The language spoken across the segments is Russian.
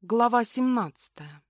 Глава семнадцатая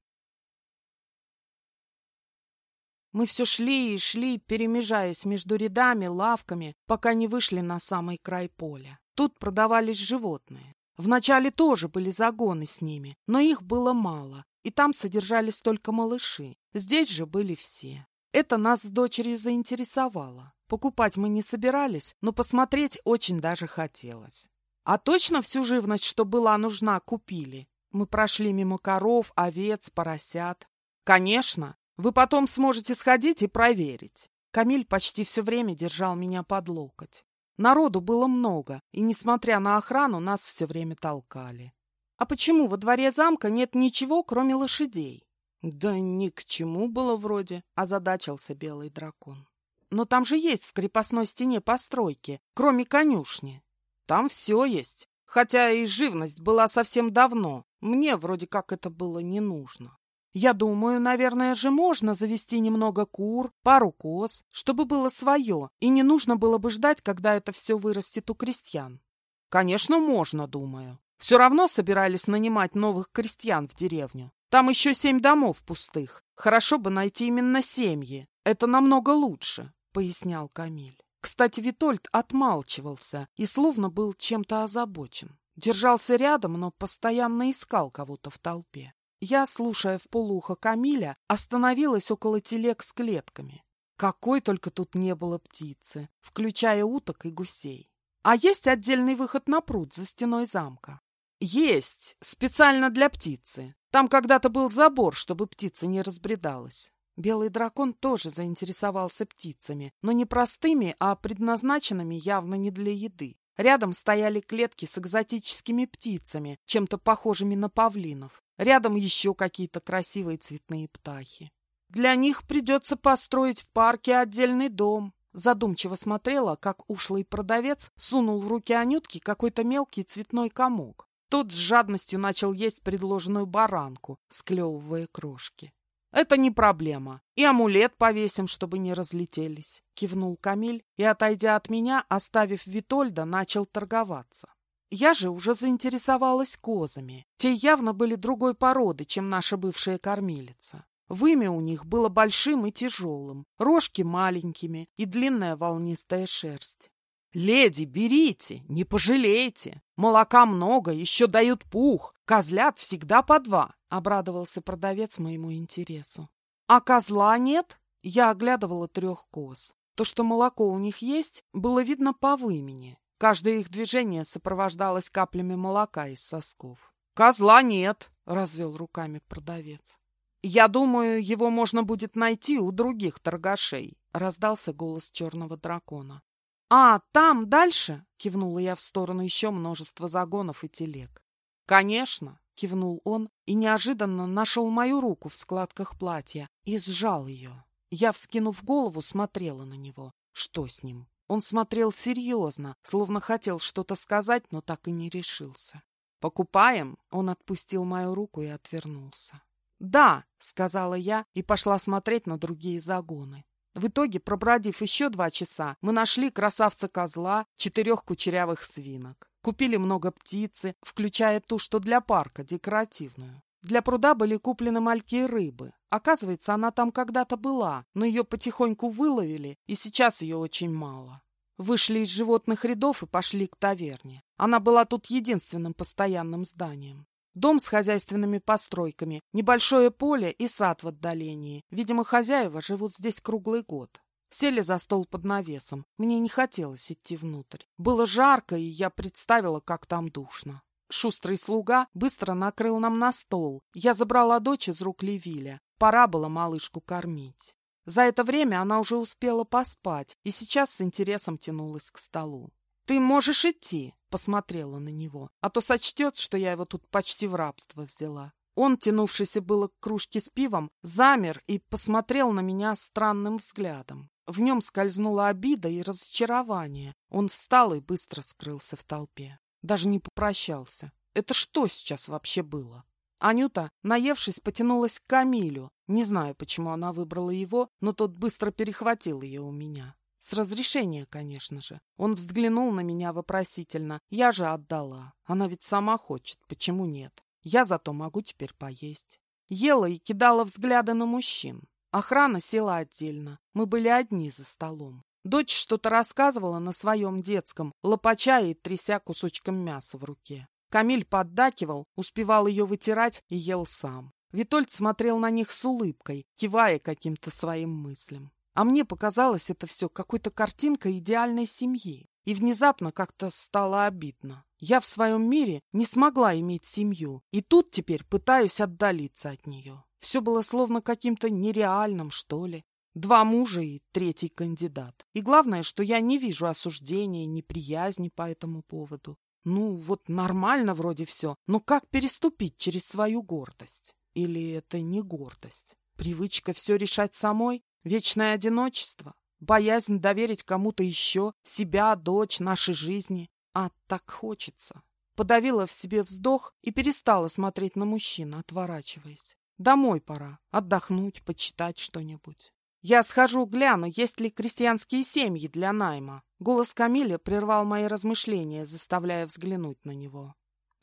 Мы все шли и шли, перемежаясь между рядами, лавками, пока не вышли на самый край поля. Тут продавались животные. Вначале тоже были загоны с ними, но их было мало, и там содержались только малыши. Здесь же были все. Это нас с дочерью заинтересовало. Покупать мы не собирались, но посмотреть очень даже хотелось. А точно всю живность, что была нужна, купили? Мы прошли мимо коров, овец, поросят. Конечно, вы потом сможете сходить и проверить. Камиль почти все время держал меня под локоть. Народу было много, и, несмотря на охрану, нас все время толкали. А почему во дворе замка нет ничего, кроме лошадей? Да ни к чему было вроде, озадачился белый дракон. Но там же есть в крепостной стене постройки, кроме конюшни. Там все есть, хотя и живность была совсем давно, мне вроде как это было не нужно. Я думаю, наверное же можно завести немного кур, пару коз, чтобы было свое, и не нужно было бы ждать, когда это все вырастет у крестьян. Конечно, можно, думаю. Все равно собирались нанимать новых крестьян в деревню. Там еще семь домов пустых. Хорошо бы найти именно семьи. Это намного лучше, — пояснял Камиль. Кстати, Витольд отмалчивался и словно был чем-то озабочен. Держался рядом, но постоянно искал кого-то в толпе. Я, слушая в полухо Камиля, остановилась около телег с клетками. Какой только тут не было птицы, включая уток и гусей. А есть отдельный выход на пруд за стеной замка? Есть, специально для птицы. Там когда-то был забор, чтобы птица не разбредалась. Белый дракон тоже заинтересовался птицами, но не простыми, а предназначенными явно не для еды. Рядом стояли клетки с экзотическими птицами, чем-то похожими на павлинов. Рядом еще какие-то красивые цветные птахи. Для них придется построить в парке отдельный дом. Задумчиво смотрела, как ушлый продавец сунул в руки Анютки какой-то мелкий цветной комок. Тот с жадностью начал есть предложенную баранку, склевывая крошки. «Это не проблема. И амулет повесим, чтобы не разлетелись», — кивнул Камиль и, отойдя от меня, оставив Витольда, начал торговаться. Я же уже заинтересовалась козами. Те явно были другой породы, чем наша бывшая кормилица. Вымя у них было большим и тяжелым, рожки маленькими и длинная волнистая шерсть. «Леди, берите, не пожалейте. Молока много, еще дают пух. Козлят всегда по два», — обрадовался продавец моему интересу. «А козла нет?» Я оглядывала трех коз. То, что молоко у них есть, было видно по вымени. Каждое их движение сопровождалось каплями молока из сосков. «Козла нет», — развел руками продавец. «Я думаю, его можно будет найти у других торгашей», — раздался голос черного дракона. «А, там, дальше?» — кивнула я в сторону еще множества загонов и телег. «Конечно!» — кивнул он и неожиданно нашел мою руку в складках платья и сжал ее. Я, вскинув голову, смотрела на него. Что с ним? Он смотрел серьезно, словно хотел что-то сказать, но так и не решился. «Покупаем?» — он отпустил мою руку и отвернулся. «Да», — сказала я и пошла смотреть на другие загоны. В итоге, пробродив еще два часа, мы нашли красавца-козла, четырех кучерявых свинок. Купили много птицы, включая ту, что для парка, декоративную. Для пруда были куплены мальки рыбы. Оказывается, она там когда-то была, но ее потихоньку выловили, и сейчас ее очень мало. Вышли из животных рядов и пошли к таверне. Она была тут единственным постоянным зданием. Дом с хозяйственными постройками, небольшое поле и сад в отдалении. Видимо, хозяева живут здесь круглый год. Сели за стол под навесом. Мне не хотелось идти внутрь. Было жарко, и я представила, как там душно. Шустрый слуга быстро накрыл нам на стол. Я забрала дочь из рук Левиля. Пора было малышку кормить. За это время она уже успела поспать и сейчас с интересом тянулась к столу. «Ты можешь идти», — посмотрела на него, «а то сочтет, что я его тут почти в рабство взяла». Он, тянувшийся было к кружке с пивом, замер и посмотрел на меня странным взглядом. В нем скользнула обида и разочарование. Он встал и быстро скрылся в толпе. Даже не попрощался. Это что сейчас вообще было? Анюта, наевшись, потянулась к Камилю. Не знаю, почему она выбрала его, но тот быстро перехватил ее у меня. С разрешения, конечно же. Он взглянул на меня вопросительно. Я же отдала. Она ведь сама хочет. Почему нет? Я зато могу теперь поесть. Ела и кидала взгляды на мужчин. Охрана села отдельно. Мы были одни за столом. Дочь что-то рассказывала на своем детском, лопача и тряся кусочком мяса в руке. Камиль поддакивал, успевал ее вытирать и ел сам. Витольд смотрел на них с улыбкой, кивая каким-то своим мыслям. А мне показалось это все какой-то картинкой идеальной семьи. И внезапно как-то стало обидно. Я в своем мире не смогла иметь семью, и тут теперь пытаюсь отдалиться от нее. Все было словно каким-то нереальным, что ли. Два мужа и третий кандидат. И главное, что я не вижу осуждения, неприязни по этому поводу. Ну, вот нормально вроде все, но как переступить через свою гордость? Или это не гордость? Привычка все решать самой? Вечное одиночество? Боязнь доверить кому-то еще? Себя, дочь, нашей жизни? А так хочется. Подавила в себе вздох и перестала смотреть на мужчин, отворачиваясь. Домой пора, отдохнуть, почитать что-нибудь. Я схожу, гляну, есть ли крестьянские семьи для найма. Голос Камиля прервал мои размышления, заставляя взглянуть на него.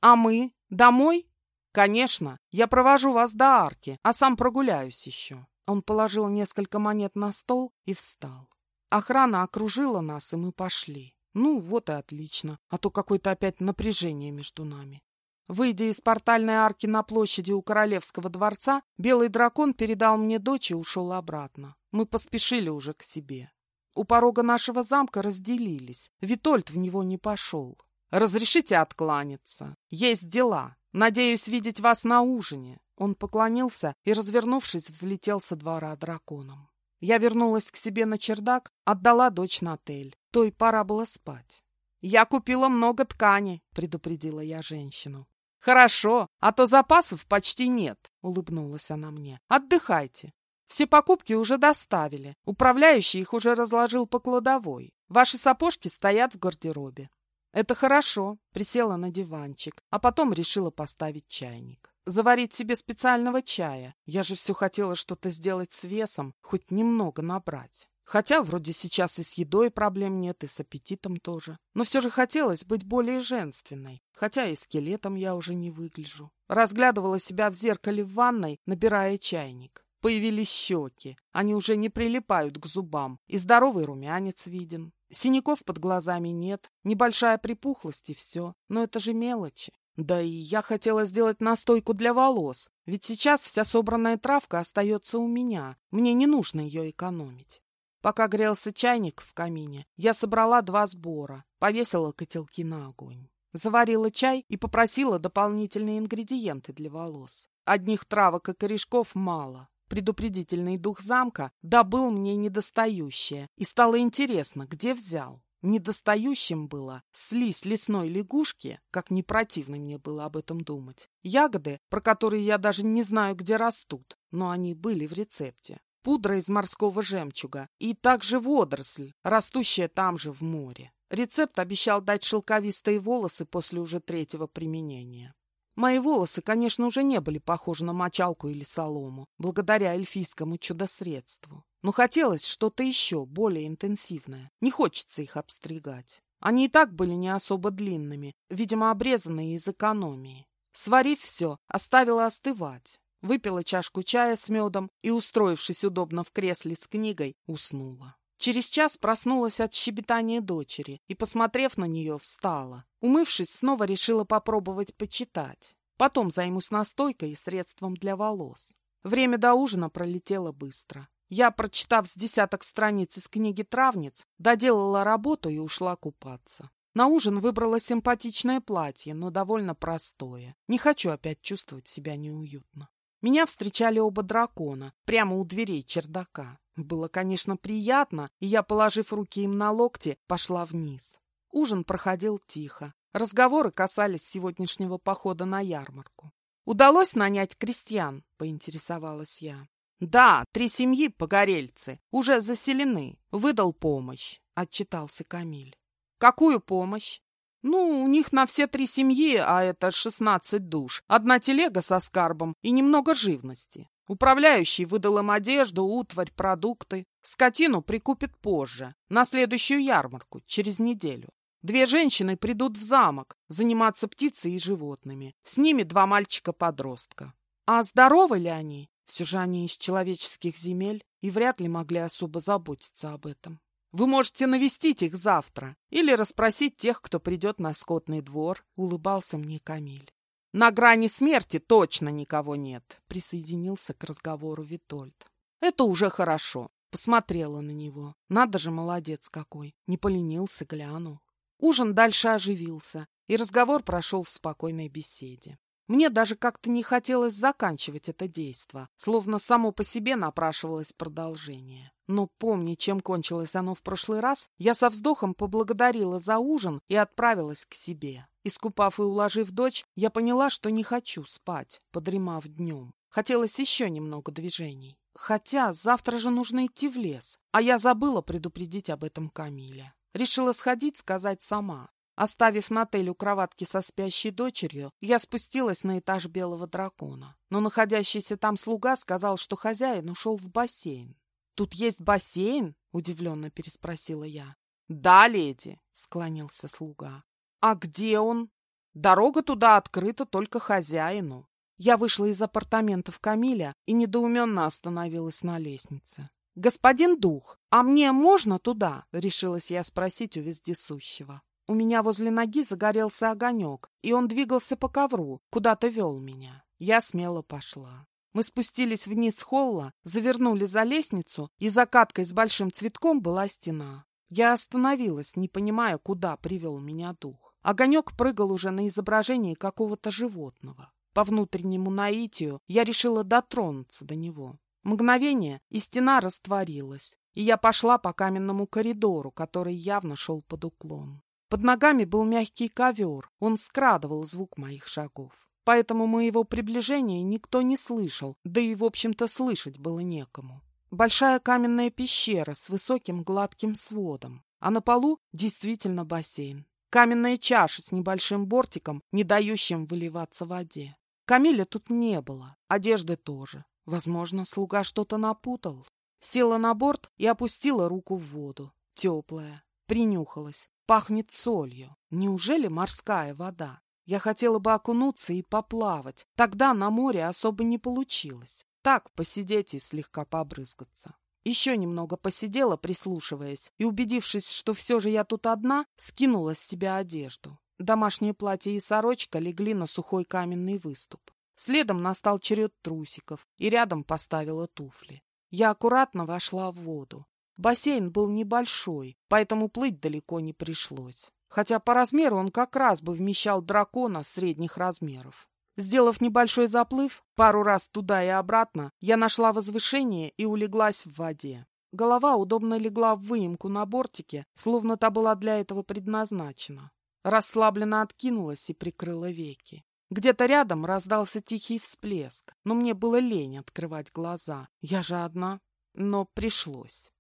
А мы? Домой? Конечно, я провожу вас до арки, а сам прогуляюсь еще. Он положил несколько монет на стол и встал. Охрана окружила нас, и мы пошли. Ну, вот и отлично, а то какое-то опять напряжение между нами. Выйдя из портальной арки на площади у Королевского дворца, белый дракон передал мне дочь и ушел обратно. Мы поспешили уже к себе. У порога нашего замка разделились. Витольд в него не пошел. «Разрешите откланяться. Есть дела. Надеюсь видеть вас на ужине». Он поклонился и, развернувшись, взлетел со двора драконом. Я вернулась к себе на чердак, отдала дочь на отель. Той пора было спать. «Я купила много ткани», — предупредила я женщину. «Хорошо, а то запасов почти нет», — улыбнулась она мне. «Отдыхайте. Все покупки уже доставили. Управляющий их уже разложил по кладовой. Ваши сапожки стоят в гардеробе. Это хорошо. Присела на диванчик, а потом решила поставить чайник. Заварить себе специального чая. Я же все хотела что-то сделать с весом, хоть немного набрать. Хотя вроде сейчас и с едой проблем нет, и с аппетитом тоже. Но все же хотелось быть более женственной. Хотя и скелетом я уже не выгляжу. Разглядывала себя в зеркале в ванной, набирая чайник. Появились щеки. Они уже не прилипают к зубам. И здоровый румянец виден. Синяков под глазами нет. Небольшая припухлость и все. Но это же мелочи. Да и я хотела сделать настойку для волос. Ведь сейчас вся собранная травка остается у меня. Мне не нужно ее экономить. Пока грелся чайник в камине, я собрала два сбора, повесила котелки на огонь. Заварила чай и попросила дополнительные ингредиенты для волос. Одних травок и корешков мало. Предупредительный дух замка добыл мне недостающее, и стало интересно, где взял. Недостающим было слизь лесной лягушки, как не противно мне было об этом думать. Ягоды, про которые я даже не знаю, где растут, но они были в рецепте. Пудра из морского жемчуга и также водоросль, растущая там же в море. Рецепт обещал дать шелковистые волосы после уже третьего применения. Мои волосы, конечно, уже не были похожи на мочалку или солому, благодаря эльфийскому чудо-средству. Но хотелось что-то еще, более интенсивное. Не хочется их обстригать. Они и так были не особо длинными, видимо, обрезанные из экономии. Сварив все, оставила остывать. Выпила чашку чая с медом и, устроившись удобно в кресле с книгой, уснула. Через час проснулась от щебетания дочери и, посмотрев на нее, встала. Умывшись, снова решила попробовать почитать. Потом займусь настойкой и средством для волос. Время до ужина пролетело быстро. Я, прочитав с десяток страниц из книги «Травниц», доделала работу и ушла купаться. На ужин выбрала симпатичное платье, но довольно простое. Не хочу опять чувствовать себя неуютно. Меня встречали оба дракона, прямо у дверей чердака. Было, конечно, приятно, и я, положив руки им на локти, пошла вниз. Ужин проходил тихо. Разговоры касались сегодняшнего похода на ярмарку. «Удалось нанять крестьян?» — поинтересовалась я. «Да, три семьи погорельцы, уже заселены. Выдал помощь», — отчитался Камиль. «Какую помощь?» «Ну, у них на все три семьи, а это шестнадцать душ, одна телега со скарбом и немного живности. Управляющий выдал им одежду, утварь, продукты. Скотину прикупит позже, на следующую ярмарку, через неделю. Две женщины придут в замок заниматься птицей и животными. С ними два мальчика-подростка. А здоровы ли они? Все же они из человеческих земель и вряд ли могли особо заботиться об этом. Вы можете навестить их завтра или расспросить тех, кто придет на скотный двор, — улыбался мне Камиль. На грани смерти точно никого нет, — присоединился к разговору Витольд. Это уже хорошо. Посмотрела на него. Надо же, молодец какой. Не поленился, глянул. Ужин дальше оживился, и разговор прошел в спокойной беседе. Мне даже как-то не хотелось заканчивать это действо, словно само по себе напрашивалось продолжение. Но помни, чем кончилось оно в прошлый раз, я со вздохом поблагодарила за ужин и отправилась к себе. Искупав и уложив дочь, я поняла, что не хочу спать, подремав днем. Хотелось еще немного движений. Хотя завтра же нужно идти в лес, а я забыла предупредить об этом Камиля. Решила сходить, сказать сама. Оставив Натель у кроватки со спящей дочерью, я спустилась на этаж белого дракона. Но находящийся там слуга сказал, что хозяин ушел в бассейн. «Тут есть бассейн?» — удивленно переспросила я. «Да, леди», — склонился слуга. «А где он?» «Дорога туда открыта только хозяину». Я вышла из апартаментов Камиля и недоуменно остановилась на лестнице. «Господин Дух, а мне можно туда?» — решилась я спросить у вездесущего. У меня возле ноги загорелся огонек, и он двигался по ковру, куда-то вел меня. Я смело пошла. Мы спустились вниз холла, завернули за лестницу, и за каткой с большим цветком была стена. Я остановилась, не понимая, куда привел меня дух. Огонек прыгал уже на изображении какого-то животного. По внутреннему наитию я решила дотронуться до него. Мгновение, и стена растворилась, и я пошла по каменному коридору, который явно шел под уклон. Под ногами был мягкий ковер, он скрадывал звук моих шагов. Поэтому моего приближения никто не слышал, да и, в общем-то, слышать было некому. Большая каменная пещера с высоким гладким сводом, а на полу действительно бассейн. Каменная чаша с небольшим бортиком, не дающим выливаться в воде. Камиля тут не было, одежды тоже. Возможно, слуга что-то напутал. Села на борт и опустила руку в воду. Теплая. Принюхалась. Пахнет солью. Неужели морская вода? Я хотела бы окунуться и поплавать. Тогда на море особо не получилось. Так, посидеть и слегка побрызгаться. Еще немного посидела, прислушиваясь, и, убедившись, что все же я тут одна, скинула с себя одежду. Домашнее платье и сорочка легли на сухой каменный выступ. Следом настал черед трусиков, и рядом поставила туфли. Я аккуратно вошла в воду. Бассейн был небольшой, поэтому плыть далеко не пришлось. Хотя по размеру он как раз бы вмещал дракона средних размеров. Сделав небольшой заплыв, пару раз туда и обратно, я нашла возвышение и улеглась в воде. Голова удобно легла в выемку на бортике, словно та была для этого предназначена. Расслабленно откинулась и прикрыла веки. Где-то рядом раздался тихий всплеск, но мне было лень открывать глаза. Я же одна. Но пришлось.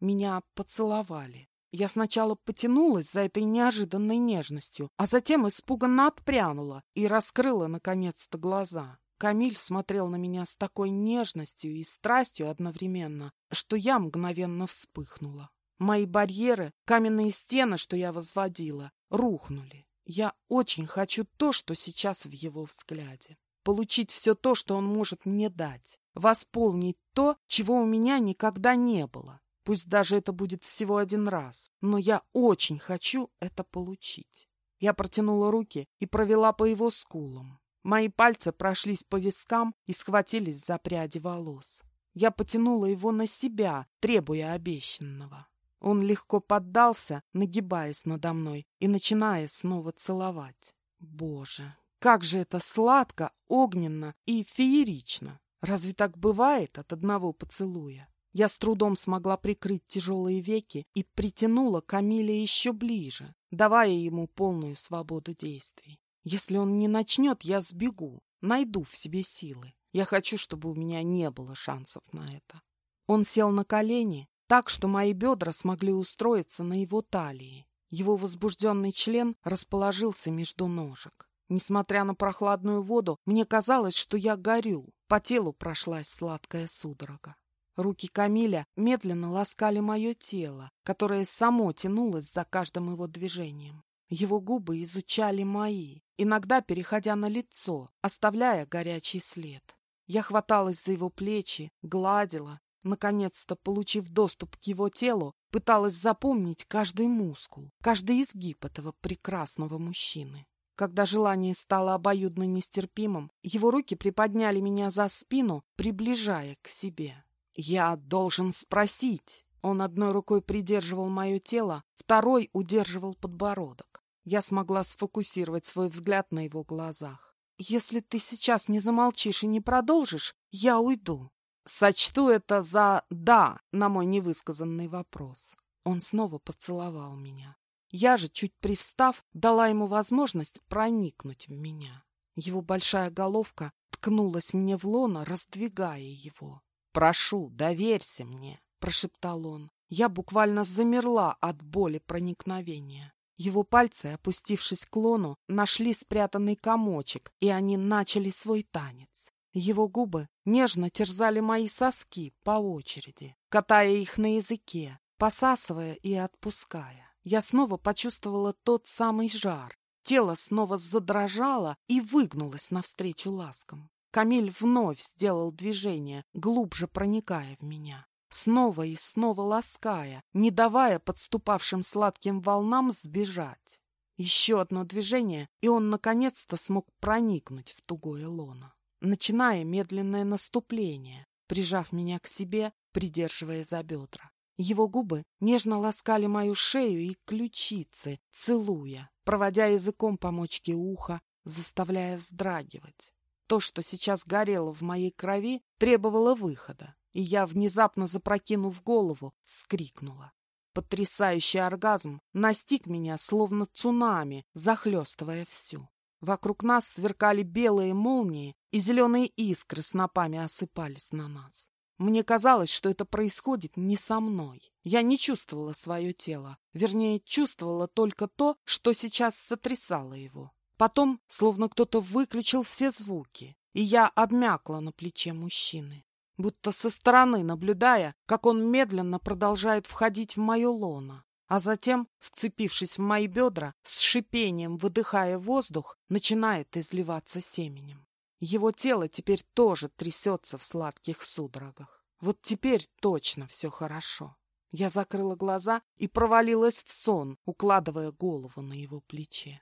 Меня поцеловали. Я сначала потянулась за этой неожиданной нежностью, а затем испуганно отпрянула и раскрыла, наконец-то, глаза. Камиль смотрел на меня с такой нежностью и страстью одновременно, что я мгновенно вспыхнула. Мои барьеры, каменные стены, что я возводила, рухнули. Я очень хочу то, что сейчас в его взгляде. Получить все то, что он может мне дать. Восполнить то, чего у меня никогда не было. Пусть даже это будет всего один раз, но я очень хочу это получить. Я протянула руки и провела по его скулам. Мои пальцы прошлись по вискам и схватились за пряди волос. Я потянула его на себя, требуя обещанного. Он легко поддался, нагибаясь надо мной и начиная снова целовать. Боже, как же это сладко, огненно и феерично! Разве так бывает от одного поцелуя? Я с трудом смогла прикрыть тяжелые веки и притянула Камиля еще ближе, давая ему полную свободу действий. Если он не начнет, я сбегу, найду в себе силы. Я хочу, чтобы у меня не было шансов на это. Он сел на колени, так что мои бедра смогли устроиться на его талии. Его возбужденный член расположился между ножек. Несмотря на прохладную воду, мне казалось, что я горю. По телу прошлась сладкая судорога. Руки Камиля медленно ласкали мое тело, которое само тянулось за каждым его движением. Его губы изучали мои, иногда переходя на лицо, оставляя горячий след. Я хваталась за его плечи, гладила, наконец-то, получив доступ к его телу, пыталась запомнить каждый мускул, каждый изгиб этого прекрасного мужчины. Когда желание стало обоюдно нестерпимым, его руки приподняли меня за спину, приближая к себе. «Я должен спросить!» Он одной рукой придерживал мое тело, второй удерживал подбородок. Я смогла сфокусировать свой взгляд на его глазах. «Если ты сейчас не замолчишь и не продолжишь, я уйду». Сочту это за «да» на мой невысказанный вопрос. Он снова поцеловал меня. Я же, чуть привстав, дала ему возможность проникнуть в меня. Его большая головка ткнулась мне в лоно, раздвигая его. «Прошу, доверься мне», — прошептал он. Я буквально замерла от боли проникновения. Его пальцы, опустившись к лону, нашли спрятанный комочек, и они начали свой танец. Его губы нежно терзали мои соски по очереди, катая их на языке, посасывая и отпуская. Я снова почувствовала тот самый жар. Тело снова задрожало и выгнулось навстречу ласкам. Камиль вновь сделал движение, глубже проникая в меня. Снова и снова лаская, не давая подступавшим сладким волнам сбежать. Еще одно движение, и он наконец-то смог проникнуть в тугое лоно. Начиная медленное наступление, прижав меня к себе, придерживая за бедра. Его губы нежно ласкали мою шею и ключицы, целуя, проводя языком по мочке уха, заставляя вздрагивать. То, что сейчас горело в моей крови, требовало выхода, и я, внезапно запрокинув голову, вскрикнула. Потрясающий оргазм настиг меня, словно цунами, захлестывая всю. Вокруг нас сверкали белые молнии, и зеленые искры снопами осыпались на нас. Мне казалось, что это происходит не со мной. Я не чувствовала свое тело. Вернее, чувствовала только то, что сейчас сотрясало его. Потом, словно кто-то выключил все звуки, и я обмякла на плече мужчины. Будто со стороны наблюдая, как он медленно продолжает входить в мое лоно. А затем, вцепившись в мои бедра, с шипением выдыхая воздух, начинает изливаться семенем. Его тело теперь тоже трясется в сладких судорогах. Вот теперь точно все хорошо. Я закрыла глаза и провалилась в сон, укладывая голову на его плече.